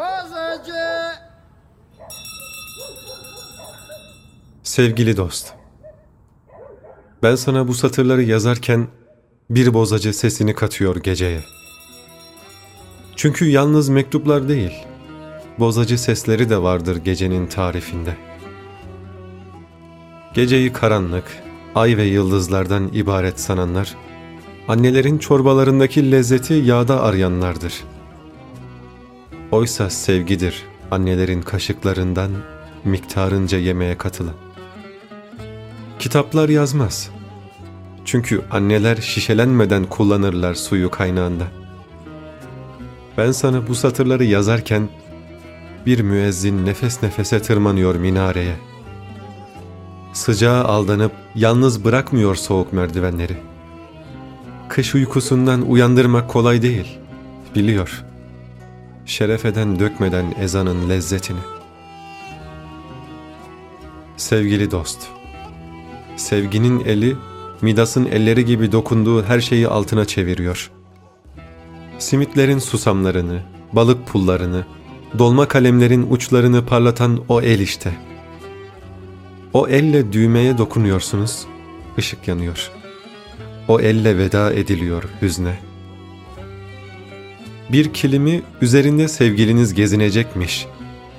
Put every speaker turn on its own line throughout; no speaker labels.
Bozacı!
Sevgili dost, ben sana bu satırları yazarken bir bozacı sesini katıyor geceye. Çünkü yalnız mektuplar değil, bozacı sesleri de vardır gecenin tarifinde. Geceyi karanlık, ay ve yıldızlardan ibaret sananlar, annelerin çorbalarındaki lezzeti yağda arayanlardır. Oysa sevgidir annelerin kaşıklarından miktarınca yemeğe katılan. Kitaplar yazmaz. Çünkü anneler şişelenmeden kullanırlar suyu kaynağında. Ben sana bu satırları yazarken bir müezzin nefes nefese tırmanıyor minareye. Sıcağa aldanıp yalnız bırakmıyor soğuk merdivenleri. Kış uykusundan uyandırmak kolay değil, biliyor. Şerefeden dökmeden ezanın lezzetini. Sevgili dost, sevginin eli Midas'ın elleri gibi dokunduğu her şeyi altına çeviriyor. Simitlerin susamlarını, balık pullarını, dolma kalemlerin uçlarını parlatan o el işte. O elle düğmeye dokunuyorsunuz, ışık yanıyor. O elle veda ediliyor hüzne. Bir kilimi üzerinde sevgiliniz gezinecekmiş,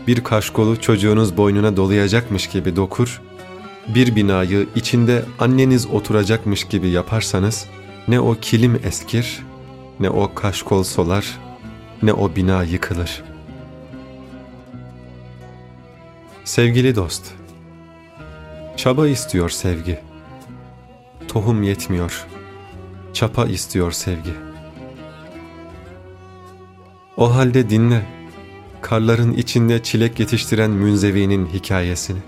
bir kaşkolu çocuğunuz boynuna dolayacakmış gibi dokur, bir binayı içinde anneniz oturacakmış gibi yaparsanız ne o kilim eskir, ne o kaşkol solar, ne o bina yıkılır. Sevgili dost, çaba istiyor sevgi. Tohum yetmiyor, çapa istiyor sevgi. O halde dinle, karların içinde çilek yetiştiren münzevinin hikayesini.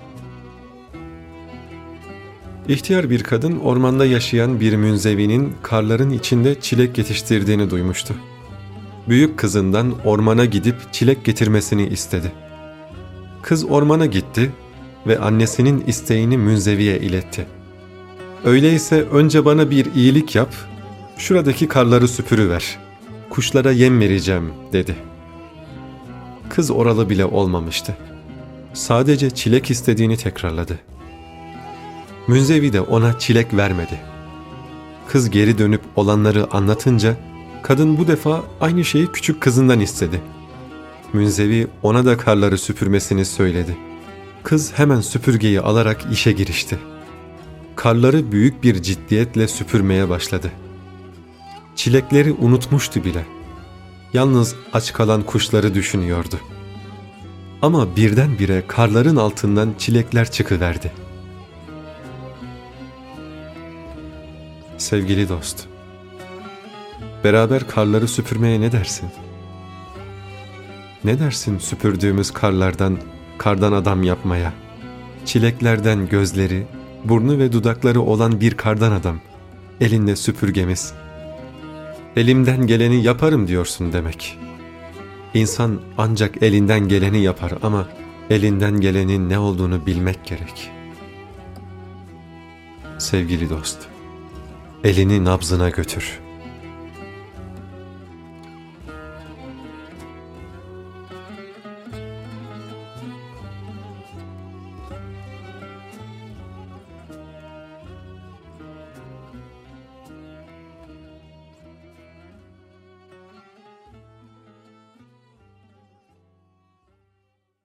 İhtiyar bir kadın ormanda yaşayan bir münzevinin karların içinde çilek yetiştirdiğini duymuştu. Büyük kızından ormana gidip çilek getirmesini istedi. Kız ormana gitti ve annesinin isteğini münzeviye iletti. Öyleyse önce bana bir iyilik yap, şuradaki karları süpürüver. Kuşlara yem vereceğim dedi. Kız oralı bile olmamıştı. Sadece çilek istediğini tekrarladı. Münzevi de ona çilek vermedi. Kız geri dönüp olanları anlatınca kadın bu defa aynı şeyi küçük kızından istedi. Münzevi ona da karları süpürmesini söyledi. Kız hemen süpürgeyi alarak işe girişti. Karları büyük bir ciddiyetle süpürmeye başladı. Çilekleri unutmuştu bile. Yalnız aç kalan kuşları düşünüyordu. Ama birdenbire karların altından çilekler çıkıverdi. Sevgili dost, beraber karları süpürmeye ne dersin? Ne dersin süpürdüğümüz karlardan, kardan adam yapmaya? Çileklerden gözleri, burnu ve dudakları olan bir kardan adam, elinde süpürgemiz. Elimden geleni yaparım diyorsun demek. İnsan ancak elinden geleni yapar ama elinden gelenin ne olduğunu bilmek gerek. Sevgili dost, elini nabzına götür.''